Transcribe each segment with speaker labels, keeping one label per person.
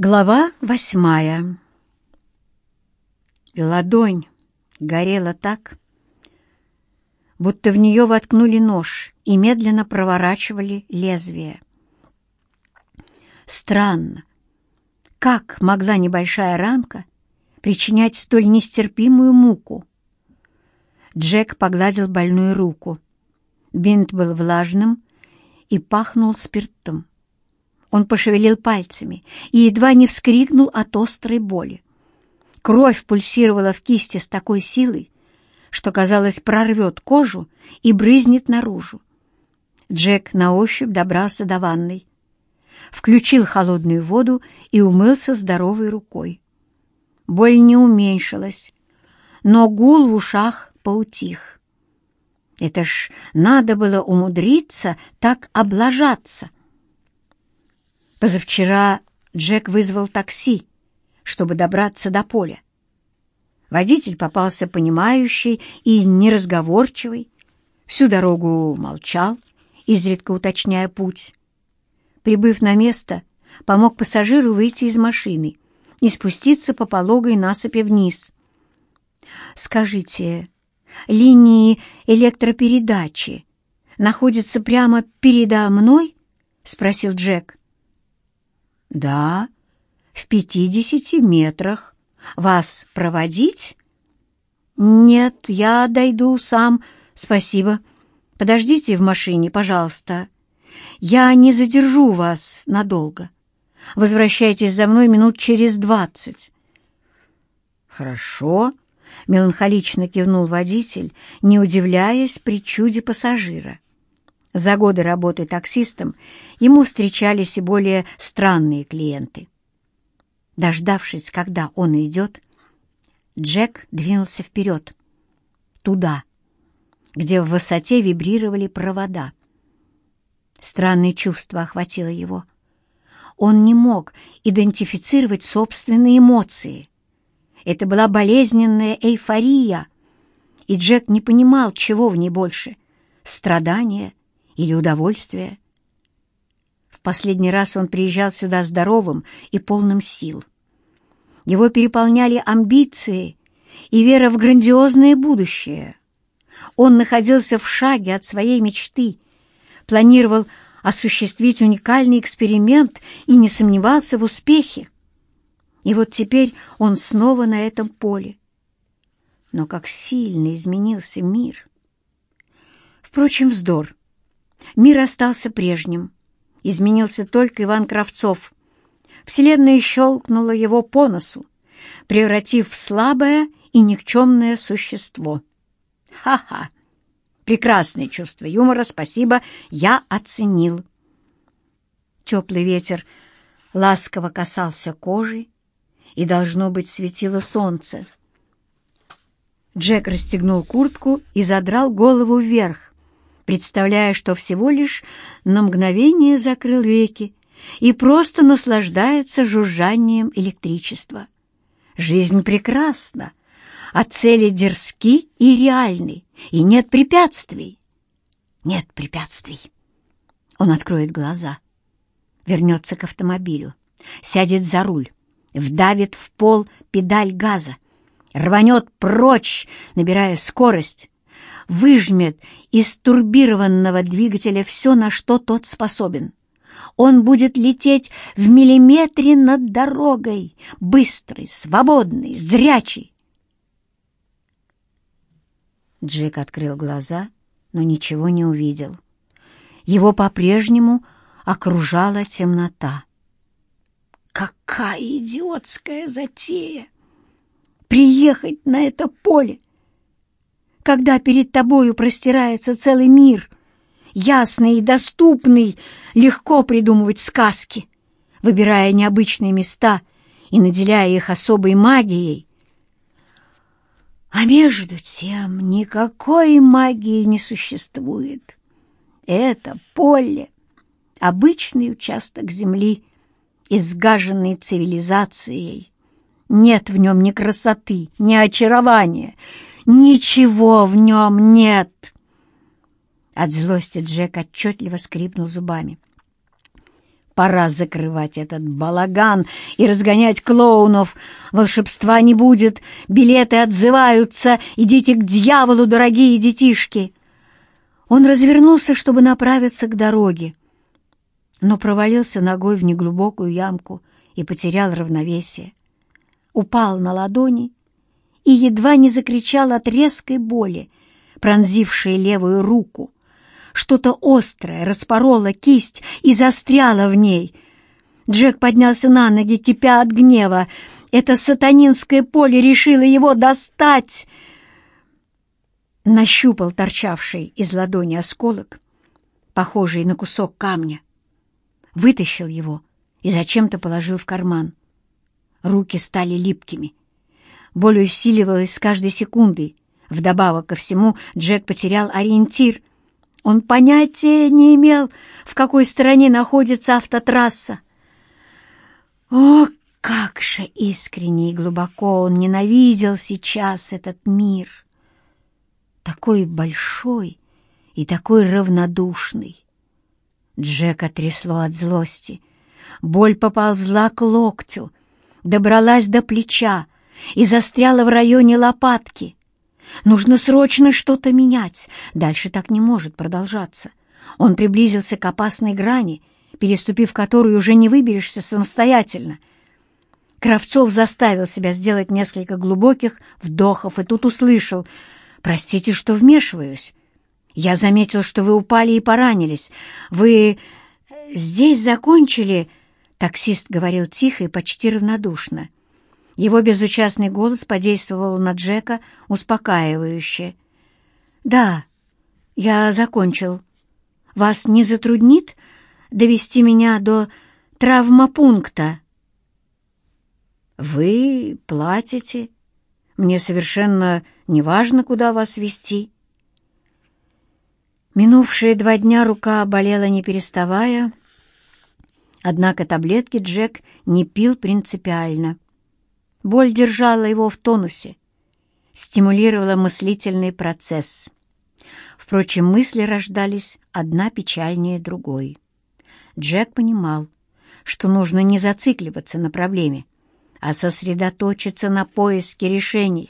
Speaker 1: Глава восьмая. Ладонь горела так, будто в нее воткнули нож и медленно проворачивали лезвие. Странно, как могла небольшая ранка причинять столь нестерпимую муку? Джек погладил больную руку. Бинт был влажным и пахнул спиртом. Он пошевелил пальцами и едва не вскрикнул от острой боли. Кровь пульсировала в кисти с такой силой, что, казалось, прорвет кожу и брызнет наружу. Джек на ощупь добрался до ванной, включил холодную воду и умылся здоровой рукой. Боль не уменьшилась, но гул в ушах поутих. Это ж надо было умудриться так облажаться. Позавчера Джек вызвал такси, чтобы добраться до поля. Водитель попался понимающий и неразговорчивый, всю дорогу молчал, изредка уточняя путь. Прибыв на место, помог пассажиру выйти из машины и спуститься по пологой насыпи вниз. «Скажите, линии электропередачи находятся прямо передо мной?» — спросил Джек. «Да, в пятидесяти метрах. Вас проводить?» «Нет, я дойду сам. Спасибо. Подождите в машине, пожалуйста. Я не задержу вас надолго. Возвращайтесь за мной минут через двадцать». «Хорошо», — меланхолично кивнул водитель, не удивляясь причуде пассажира. За годы работы таксистом ему встречались и более странные клиенты. Дождавшись, когда он идет, Джек двинулся вперед, туда, где в высоте вибрировали провода. Странное чувство охватило его. Он не мог идентифицировать собственные эмоции. Это была болезненная эйфория, и Джек не понимал, чего в ней больше — страдания или удовольствие. В последний раз он приезжал сюда здоровым и полным сил. Его переполняли амбиции и вера в грандиозное будущее. Он находился в шаге от своей мечты, планировал осуществить уникальный эксперимент и не сомневался в успехе. И вот теперь он снова на этом поле. Но как сильно изменился мир! Впрочем, вздор. Мир остался прежним. Изменился только Иван Кравцов. Вселенная щелкнула его по носу, превратив в слабое и никчемное существо. Ха-ха! Прекрасное чувство юмора, спасибо, я оценил. Теплый ветер ласково касался кожи, и, должно быть, светило солнце. Джек расстегнул куртку и задрал голову вверх, представляя, что всего лишь на мгновение закрыл веки и просто наслаждается жужжанием электричества. Жизнь прекрасна, а цели дерзки и реальны, и нет препятствий. Нет препятствий. Он откроет глаза, вернется к автомобилю, сядет за руль, вдавит в пол педаль газа, рванет прочь, набирая скорость, выжмет из турбированного двигателя все, на что тот способен. Он будет лететь в миллиметре над дорогой, быстрый, свободный, зрячий. Джек открыл глаза, но ничего не увидел. Его по-прежнему окружала темнота. Какая идиотская затея! Приехать на это поле когда перед тобою простирается целый мир, ясный и доступный, легко придумывать сказки, выбирая необычные места и наделяя их особой магией. А между тем никакой магии не существует. Это поле — обычный участок земли, изгаженный цивилизацией. Нет в нем ни красоты, ни очарования, Ничего в нем нет!» От злости Джек отчетливо скрипнул зубами. Пора закрывать этот балаган и разгонять клоунов. Волшебства не будет, билеты отзываются. Идите к дьяволу, дорогие детишки!» Он развернулся, чтобы направиться к дороге, но провалился ногой в неглубокую ямку и потерял равновесие. Упал на ладони и едва не закричал от резкой боли, пронзившей левую руку. Что-то острое распороло кисть и застряло в ней. Джек поднялся на ноги, кипя от гнева. Это сатанинское поле решило его достать. Нащупал торчавший из ладони осколок, похожий на кусок камня. Вытащил его и зачем-то положил в карман. Руки стали липкими. Боль усиливалась с каждой секундой. Вдобавок ко всему Джек потерял ориентир — он понятия не имел, в какой стороне находится автотрасса. О, как же искренне и глубоко он ненавидел сейчас этот мир! Такой большой и такой равнодушный. Джека трясло от злости. Боль поползла к локтю, добралась до плеча и застряла в районе лопатки. Нужно срочно что-то менять. Дальше так не может продолжаться. Он приблизился к опасной грани, переступив которую уже не выберешься самостоятельно. Кравцов заставил себя сделать несколько глубоких вдохов и тут услышал «Простите, что вмешиваюсь. Я заметил, что вы упали и поранились. Вы здесь закончили?» Таксист говорил тихо и почти равнодушно. Его безучастный голос подействовал на Джека успокаивающе. «Да, я закончил. Вас не затруднит довести меня до травмопункта?» «Вы платите. Мне совершенно не важно, куда вас вести. Минувшие два дня рука болела не переставая, однако таблетки Джек не пил принципиально. Боль держала его в тонусе, стимулировала мыслительный процесс. Впрочем, мысли рождались одна печальнее другой. Джек понимал, что нужно не зацикливаться на проблеме, а сосредоточиться на поиске решений.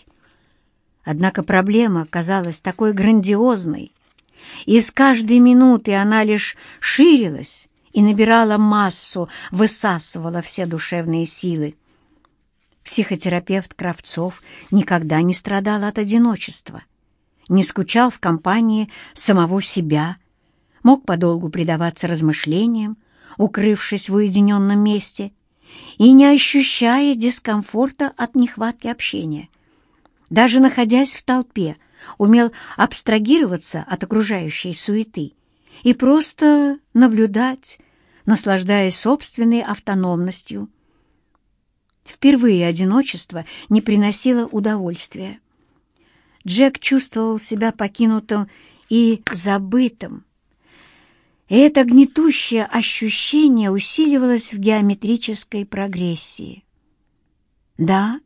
Speaker 1: Однако проблема казалась такой грандиозной, и с каждой минуты она лишь ширилась и набирала массу, высасывала все душевные силы. Психотерапевт Кравцов никогда не страдал от одиночества, не скучал в компании самого себя, мог подолгу предаваться размышлениям, укрывшись в уединенном месте и не ощущая дискомфорта от нехватки общения. Даже находясь в толпе, умел абстрагироваться от окружающей суеты и просто наблюдать, наслаждаясь собственной автономностью, Впервые одиночество не приносило удовольствия. Джек чувствовал себя покинутым и забытым. И это гнетущее ощущение усиливалось в геометрической прогрессии. Да,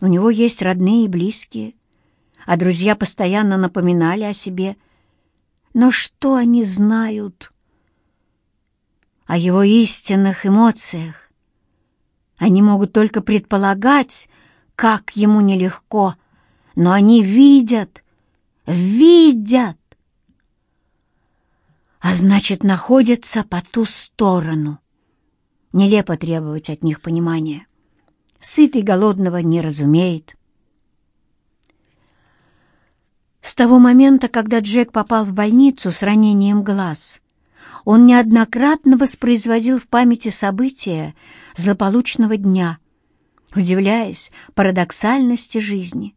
Speaker 1: у него есть родные и близкие, а друзья постоянно напоминали о себе. Но что они знают о его истинных эмоциях? Они могут только предполагать, как ему нелегко, но они видят, видят, а значит, находятся по ту сторону. Нелепо требовать от них понимания. Сытый голодного не разумеет. С того момента, когда Джек попал в больницу с ранением глаз, он неоднократно воспроизводил в памяти события злополучного дня, удивляясь парадоксальности жизни.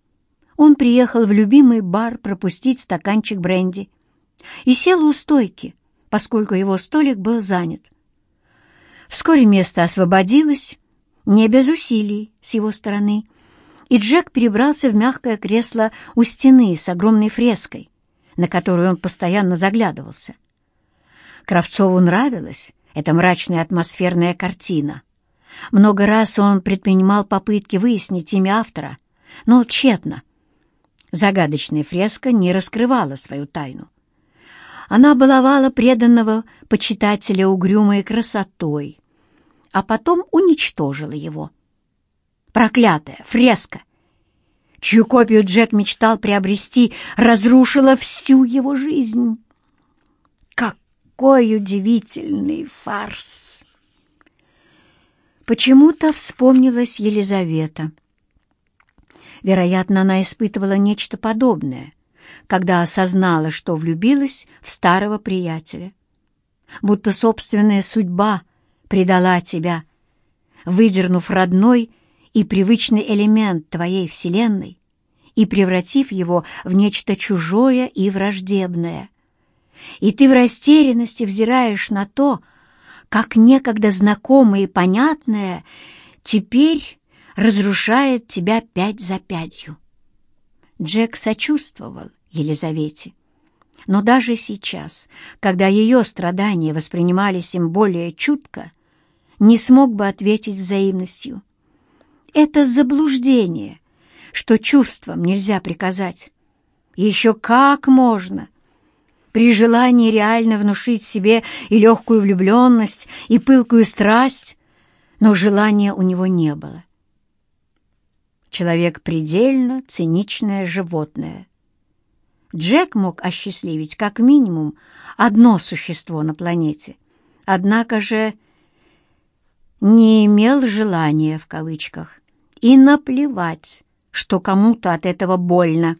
Speaker 1: Он приехал в любимый бар пропустить стаканчик бренди и сел у стойки, поскольку его столик был занят. Вскоре место освободилось, не без усилий с его стороны, и Джек перебрался в мягкое кресло у стены с огромной фреской, на которую он постоянно заглядывался. Кравцову нравилась эта мрачная атмосферная картина. Много раз он предпринимал попытки выяснить имя автора, но тщетно. Загадочная фреска не раскрывала свою тайну. Она баловала преданного почитателя угрюмой красотой, а потом уничтожила его. Проклятая фреска, чью копию Джек мечтал приобрести, разрушила всю его жизнь. Какой удивительный фарс! Почему-то вспомнилась Елизавета. Вероятно, она испытывала нечто подобное, когда осознала, что влюбилась в старого приятеля. Будто собственная судьба предала тебя, выдернув родной и привычный элемент твоей вселенной и превратив его в нечто чужое и враждебное. И ты в растерянности взираешь на то, как некогда знакомое и понятное теперь разрушает тебя пять за пятью. Джек сочувствовал Елизавете. Но даже сейчас, когда ее страдания воспринимались им более чутко, не смог бы ответить взаимностью. Это заблуждение, что чувствам нельзя приказать. Еще как можно! При желании реально внушить себе и легкую влюбленность, и пылкую страсть, но желания у него не было. Человек предельно циничное животное. Джек мог осчастливить как минимум одно существо на планете, однако же не имел желания, в кавычках, и наплевать, что кому-то от этого больно.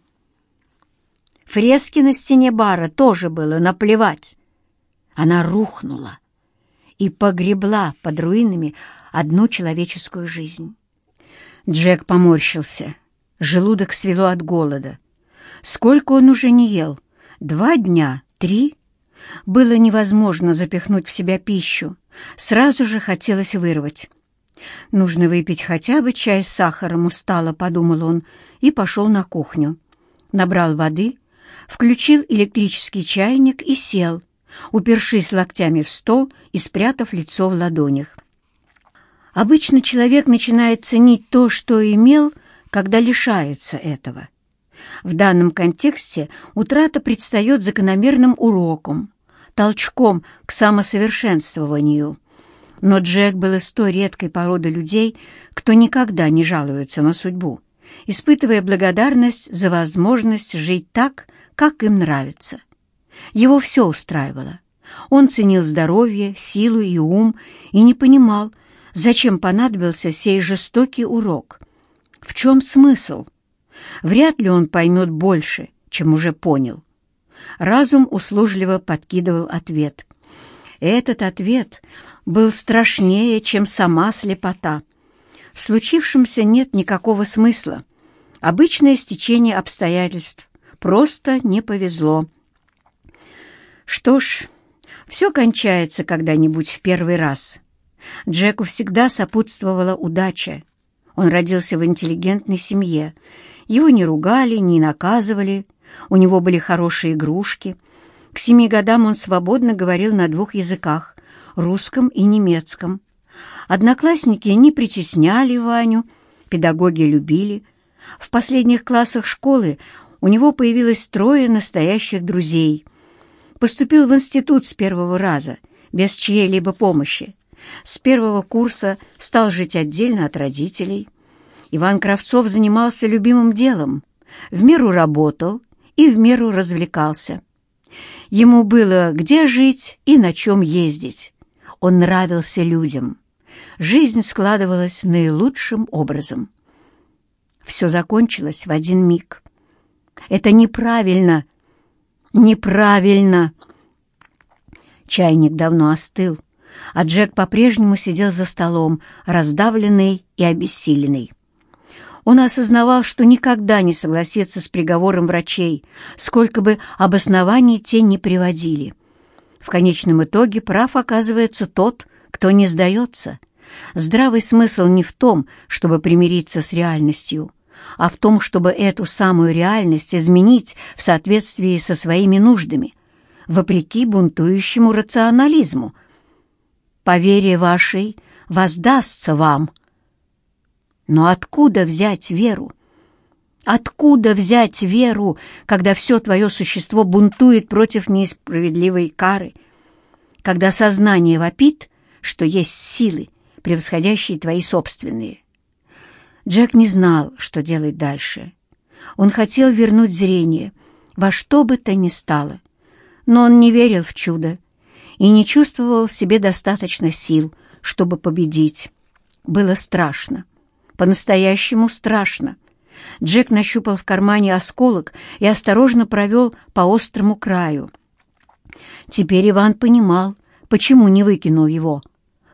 Speaker 1: Фрески на стене бара тоже было наплевать. Она рухнула и погребла под руинами одну человеческую жизнь. Джек поморщился. Желудок свело от голода. Сколько он уже не ел? Два дня? Три? Было невозможно запихнуть в себя пищу. Сразу же хотелось вырвать. «Нужно выпить хотя бы чай с сахаром, устало», — подумал он, и пошел на кухню. Набрал воды, включил электрический чайник и сел, упершись локтями в стол и спрятав лицо в ладонях. Обычно человек начинает ценить то, что имел, когда лишается этого. В данном контексте утрата предстает закономерным уроком, толчком к самосовершенствованию. Но Джек был из той редкой породы людей, кто никогда не жалуется на судьбу, испытывая благодарность за возможность жить так, как им нравится. Его все устраивало. Он ценил здоровье, силу и ум и не понимал, зачем понадобился сей жестокий урок. В чем смысл? Вряд ли он поймет больше, чем уже понял. Разум услужливо подкидывал ответ. Этот ответ был страшнее, чем сама слепота. В случившемся нет никакого смысла. Обычное стечение обстоятельств, Просто не повезло. Что ж, все кончается когда-нибудь в первый раз. Джеку всегда сопутствовала удача. Он родился в интеллигентной семье. Его не ругали, не наказывали. У него были хорошие игрушки. К семи годам он свободно говорил на двух языках — русском и немецком. Одноклассники не притесняли Ваню, педагоги любили. В последних классах школы у него появилось трое настоящих друзей. Поступил в институт с первого раза, без чьей-либо помощи. С первого курса стал жить отдельно от родителей. Иван Кравцов занимался любимым делом, в меру работал и в меру развлекался. Ему было где жить и на чем ездить. Он нравился людям. Жизнь складывалась наилучшим образом. Все закончилось в один миг. Это неправильно! Неправильно!» Чайник давно остыл, а Джек по-прежнему сидел за столом, раздавленный и обессиленный. Он осознавал, что никогда не согласится с приговором врачей, сколько бы обоснований те не приводили. В конечном итоге прав оказывается тот, кто не сдается. Здравый смысл не в том, чтобы примириться с реальностью, а в том, чтобы эту самую реальность изменить в соответствии со своими нуждами, вопреки бунтующему рационализму. По вере вашей воздастся вам. Но откуда взять веру? Откуда взять веру, когда все твое существо бунтует против несправедливой кары? Когда сознание вопит, что есть силы, превосходящие твои собственные. Джек не знал, что делать дальше. Он хотел вернуть зрение, во что бы то ни стало. Но он не верил в чудо и не чувствовал в себе достаточно сил, чтобы победить. Было страшно, по-настоящему страшно. Джек нащупал в кармане осколок и осторожно провел по острому краю. Теперь Иван понимал, почему не выкинул его.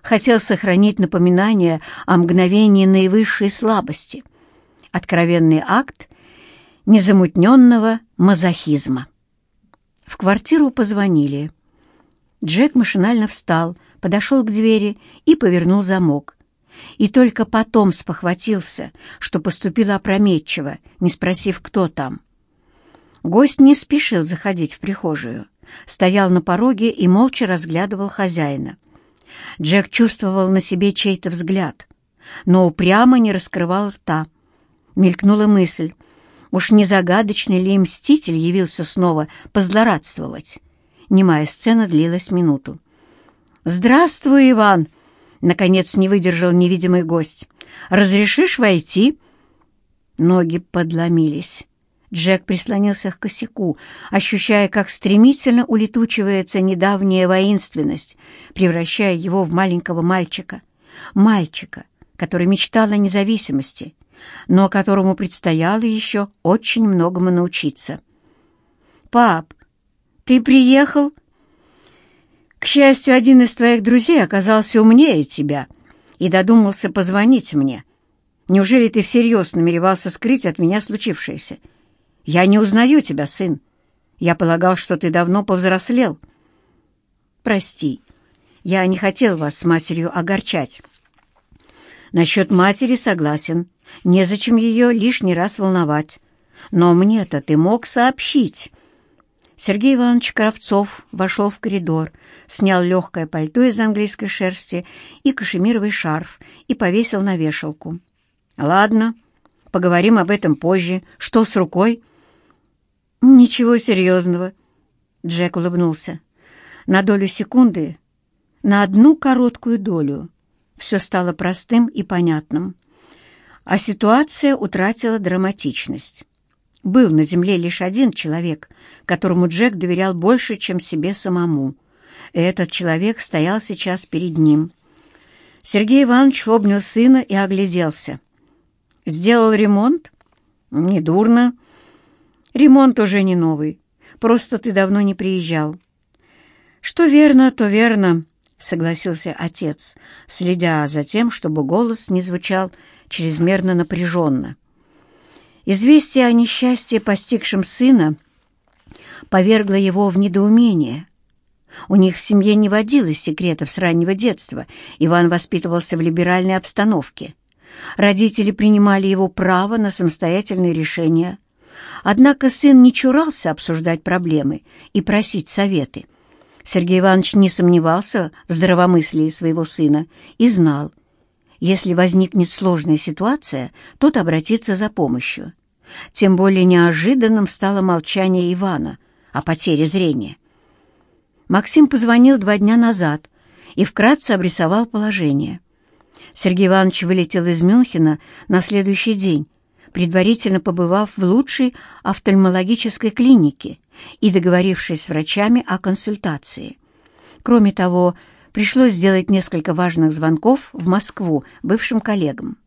Speaker 1: Хотел сохранить напоминание о мгновении наивысшей слабости. Откровенный акт незамутненного мазохизма. В квартиру позвонили. Джек машинально встал, подошел к двери и повернул замок и только потом спохватился, что поступил опрометчиво, не спросив, кто там. Гость не спешил заходить в прихожую, стоял на пороге и молча разглядывал хозяина. Джек чувствовал на себе чей-то взгляд, но упрямо не раскрывал рта. Мелькнула мысль, уж не загадочный ли мститель явился снова позлорадствовать. Немая сцена длилась минуту. «Здравствуй, Иван!» Наконец не выдержал невидимый гость. «Разрешишь войти?» Ноги подломились. Джек прислонился к косяку, ощущая, как стремительно улетучивается недавняя воинственность, превращая его в маленького мальчика. Мальчика, который мечтал о независимости, но которому предстояло еще очень многому научиться. «Пап, ты приехал?» К счастью, один из твоих друзей оказался умнее тебя и додумался позвонить мне. Неужели ты всерьез намеревался скрыть от меня случившееся? Я не узнаю тебя, сын. Я полагал, что ты давно повзрослел. Прости, я не хотел вас с матерью огорчать. Насчет матери согласен. Незачем ее лишний раз волновать. Но мне-то ты мог сообщить. Сергей Иванович Кравцов вошел в коридор, снял легкое пальто из английской шерсти и кашемировый шарф и повесил на вешалку. «Ладно, поговорим об этом позже. Что с рукой?» «Ничего серьезного», — Джек улыбнулся. На долю секунды, на одну короткую долю, все стало простым и понятным, а ситуация утратила драматичность. Был на земле лишь один человек, которому Джек доверял больше, чем себе самому. И этот человек стоял сейчас перед ним. Сергей Иванович обнял сына и огляделся. «Сделал ремонт?» «Недурно. Ремонт уже не новый. Просто ты давно не приезжал». «Что верно, то верно», — согласился отец, следя за тем, чтобы голос не звучал чрезмерно напряженно. Известие о несчастье, постигшем сына, повергло его в недоумение. У них в семье не водилось секретов с раннего детства, Иван воспитывался в либеральной обстановке. Родители принимали его право на самостоятельные решения. Однако сын не чурался обсуждать проблемы и просить советы. Сергей Иванович не сомневался в здравомыслии своего сына и знал, если возникнет сложная ситуация, тот обратится за помощью. Тем более неожиданным стало молчание Ивана о потере зрения. Максим позвонил два дня назад и вкратце обрисовал положение. Сергей Иванович вылетел из Мюнхена на следующий день, предварительно побывав в лучшей офтальмологической клинике и договорившись с врачами о консультации. Кроме того, пришлось сделать несколько важных звонков в Москву бывшим коллегам.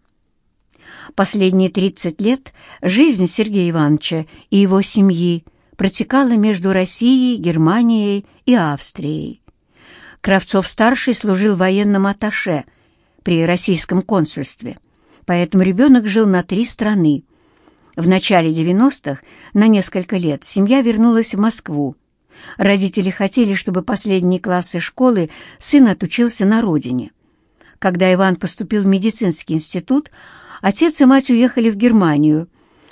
Speaker 1: Последние 30 лет жизнь Сергея Ивановича и его семьи протекала между Россией, Германией и Австрией. Кравцов-старший служил военным атташе при российском консульстве, поэтому ребенок жил на три страны. В начале 90-х на несколько лет семья вернулась в Москву. Родители хотели, чтобы последние классы школы сын отучился на родине. Когда Иван поступил в медицинский институт, Отец и мать уехали в Германию,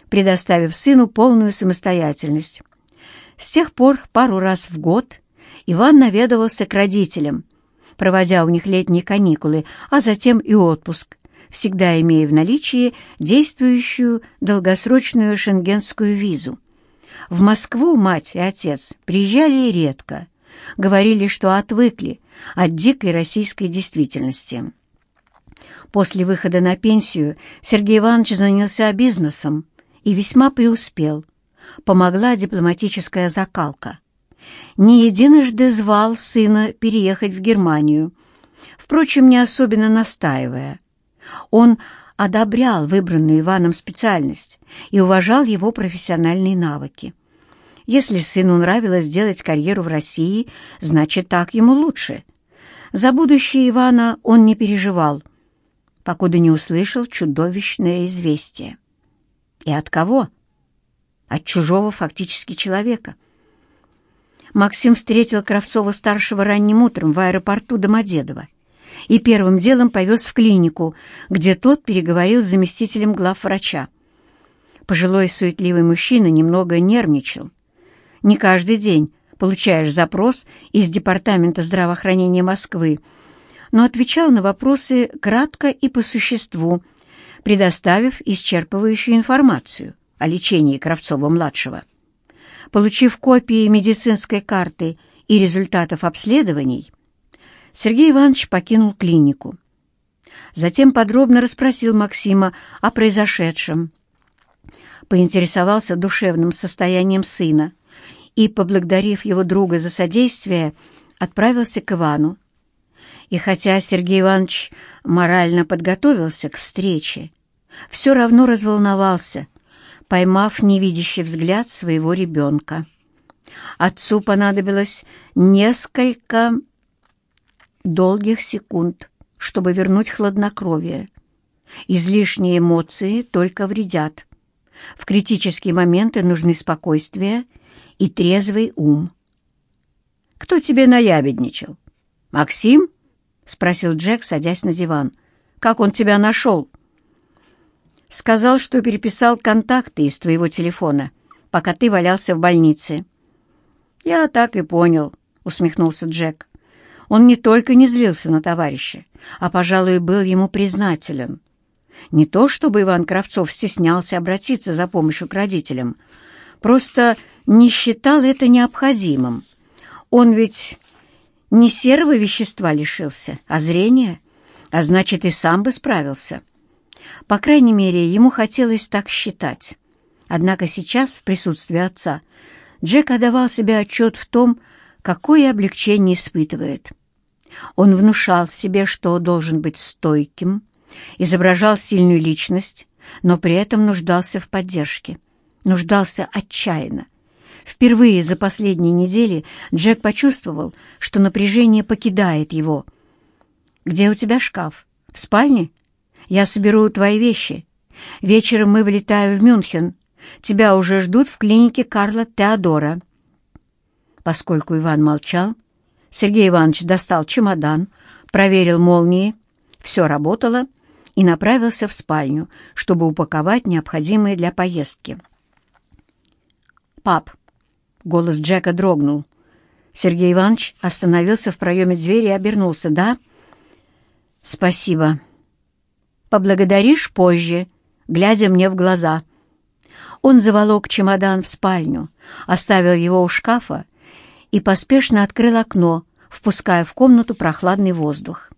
Speaker 1: предоставив сыну полную самостоятельность. С тех пор пару раз в год Иван наведывался к родителям, проводя у них летние каникулы, а затем и отпуск, всегда имея в наличии действующую долгосрочную шенгенскую визу. В Москву мать и отец приезжали редко, говорили, что отвыкли от дикой российской действительности. После выхода на пенсию Сергей Иванович занялся бизнесом и весьма преуспел. Помогла дипломатическая закалка. Не единожды звал сына переехать в Германию, впрочем, не особенно настаивая. Он одобрял выбранную Иваном специальность и уважал его профессиональные навыки. Если сыну нравилось делать карьеру в России, значит, так ему лучше. За будущее Ивана он не переживал, покуда не услышал чудовищное известие. И от кого? От чужого фактически человека. Максим встретил Кравцова-старшего ранним утром в аэропорту Домодедово и первым делом повез в клинику, где тот переговорил с заместителем главврача. Пожилой суетливый мужчина немного нервничал. Не каждый день получаешь запрос из Департамента здравоохранения Москвы, но отвечал на вопросы кратко и по существу, предоставив исчерпывающую информацию о лечении Кравцова-младшего. Получив копии медицинской карты и результатов обследований, Сергей Иванович покинул клинику. Затем подробно расспросил Максима о произошедшем. Поинтересовался душевным состоянием сына и, поблагодарив его друга за содействие, отправился к Ивану. И хотя Сергей Иванович морально подготовился к встрече, все равно разволновался, поймав невидящий взгляд своего ребенка. Отцу понадобилось несколько долгих секунд, чтобы вернуть хладнокровие. Излишние эмоции только вредят. В критические моменты нужны спокойствие и трезвый ум. «Кто тебе наябедничал? Максим?» — спросил Джек, садясь на диван. «Как он тебя нашел?» «Сказал, что переписал контакты из твоего телефона, пока ты валялся в больнице». «Я так и понял», — усмехнулся Джек. Он не только не злился на товарища, а, пожалуй, был ему признателен. Не то чтобы Иван Кравцов стеснялся обратиться за помощью к родителям, просто не считал это необходимым. Он ведь не серого вещества лишился, а зрения, а значит, и сам бы справился. По крайней мере, ему хотелось так считать. Однако сейчас, в присутствии отца, Джек отдавал себе отчет в том, какое облегчение испытывает. Он внушал себе, что должен быть стойким, изображал сильную личность, но при этом нуждался в поддержке, нуждался отчаянно. Впервые за последние недели Джек почувствовал, что напряжение покидает его. «Где у тебя шкаф? В спальне? Я соберу твои вещи. Вечером мы вылетаем в Мюнхен. Тебя уже ждут в клинике Карла Теодора». Поскольку Иван молчал, Сергей Иванович достал чемодан, проверил молнии, все работало и направился в спальню, чтобы упаковать необходимые для поездки. «Пап, Голос Джека дрогнул. Сергей Иванович остановился в проеме двери и обернулся. «Да?» «Спасибо. Поблагодаришь позже, глядя мне в глаза». Он заволок чемодан в спальню, оставил его у шкафа и поспешно открыл окно, впуская в комнату прохладный воздух.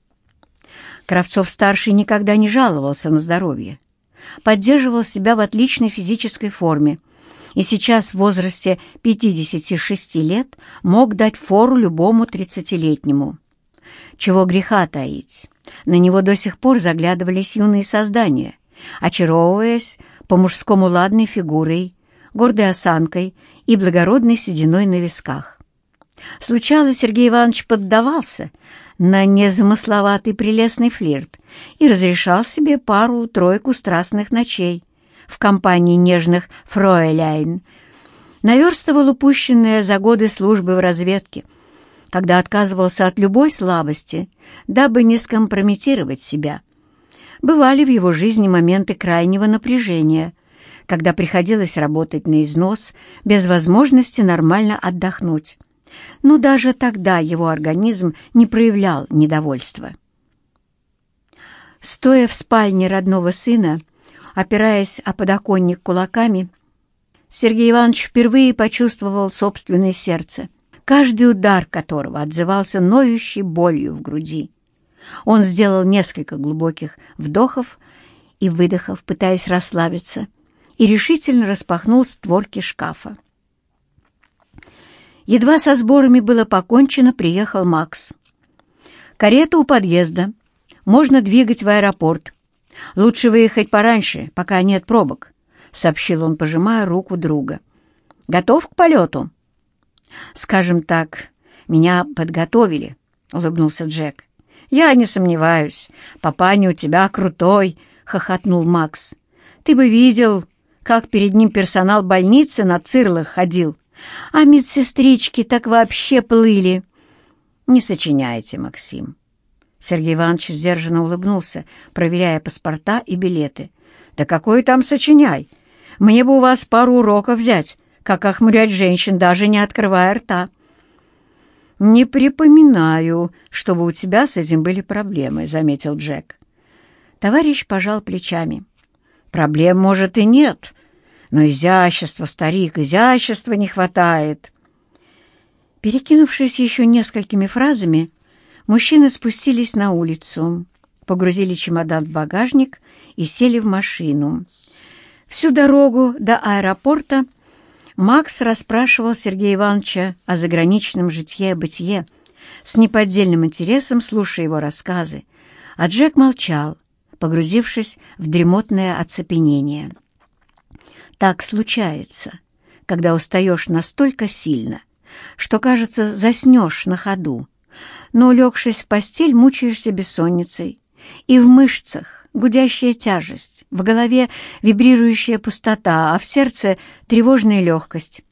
Speaker 1: Кравцов-старший никогда не жаловался на здоровье. Поддерживал себя в отличной физической форме — и сейчас в возрасте 56 лет мог дать фору любому тридцатилетнему. Чего греха таить, на него до сих пор заглядывались юные создания, очаровываясь по-мужскому ладной фигурой, гордой осанкой и благородной сединой на висках. Случалось, Сергей Иванович поддавался на незамысловатый прелестный флирт и разрешал себе пару-тройку страстных ночей, в компании нежных фройляйн, наверстывал упущенное за годы службы в разведке, когда отказывался от любой слабости, дабы не скомпрометировать себя. Бывали в его жизни моменты крайнего напряжения, когда приходилось работать на износ без возможности нормально отдохнуть. Но даже тогда его организм не проявлял недовольства. Стоя в спальне родного сына, опираясь о подоконник кулаками, Сергей Иванович впервые почувствовал собственное сердце, каждый удар которого отзывался ноющей болью в груди. Он сделал несколько глубоких вдохов и выдохов, пытаясь расслабиться, и решительно распахнул створки шкафа. Едва со сборами было покончено, приехал Макс. «Карета у подъезда. Можно двигать в аэропорт. Лучше выехать пораньше, пока нет пробок», — сообщил он, пожимая руку друга. «Готов к полету?» «Скажем так, меня подготовили», — улыбнулся Джек. «Я не сомневаюсь. Папаня у тебя крутой», — хохотнул Макс. «Ты бы видел, как перед ним персонал больницы на цирлах ходил, а медсестрички так вообще плыли». «Не сочиняйте, Максим». Сергей Иванович сдержанно улыбнулся, проверяя паспорта и билеты. «Да какой там сочиняй? Мне бы у вас пару уроков взять, как охмурять женщин, даже не открывая рта». «Не припоминаю, чтобы у тебя с этим были проблемы», — заметил Джек. Товарищ пожал плечами. «Проблем, может, и нет, но изящества, старик, изящества не хватает». Перекинувшись еще несколькими фразами, мужчины спустились на улицу, погрузили чемодан в багажник и сели в машину. Всю дорогу до аэропорта Макс расспрашивал Сергея Ивановича о заграничном житье-бытие, с неподдельным интересом слушая его рассказы, а Джек молчал, погрузившись в дремотное оцепенение. Так случается, когда устаешь настолько сильно, что, кажется, заснешь на ходу, но, улегшись в постель, мучаешься бессонницей, и в мышцах гудящая тяжесть, в голове вибрирующая пустота, а в сердце тревожная легкость.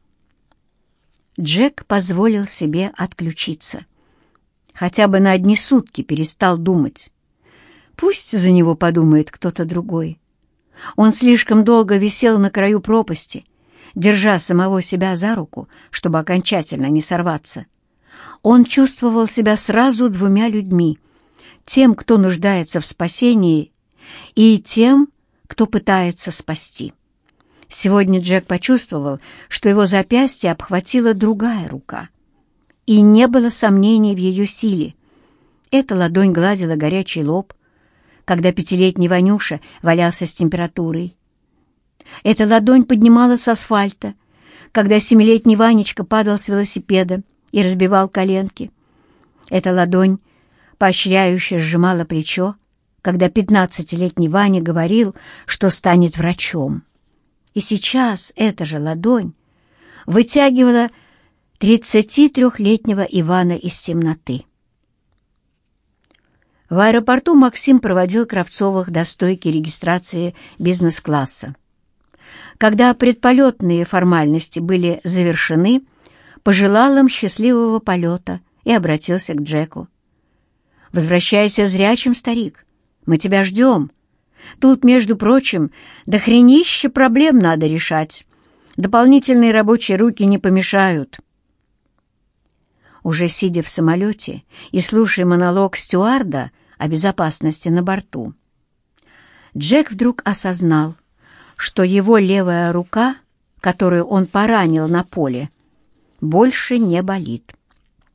Speaker 1: Джек позволил себе отключиться. Хотя бы на одни сутки перестал думать. Пусть за него подумает кто-то другой. Он слишком долго висел на краю пропасти, держа самого себя за руку, чтобы окончательно не сорваться. Он чувствовал себя сразу двумя людьми — тем, кто нуждается в спасении, и тем, кто пытается спасти. Сегодня Джек почувствовал, что его запястье обхватила другая рука. И не было сомнений в ее силе. Эта ладонь гладила горячий лоб, когда пятилетний Ванюша валялся с температурой. Эта ладонь поднимала с асфальта, когда семилетний Ванечка падал с велосипеда и разбивал коленки. Эта ладонь поощряюще сжимала плечо, когда пятнадцатилетний Ваня говорил, что станет врачом. И сейчас эта же ладонь вытягивала тридцати трехлетнего Ивана из темноты. В аэропорту Максим проводил Кравцовых до стойки регистрации бизнес-класса. Когда предполетные формальности были завершены, пожелал им счастливого полета и обратился к Джеку. Возвращайся зрячим, старик. Мы тебя ждем. Тут, между прочим, до хренища проблем надо решать. Дополнительные рабочие руки не помешают. Уже сидя в самолете и слушая монолог стюарда о безопасности на борту, Джек вдруг осознал, что его левая рука, которую он поранил на поле, больше не болит.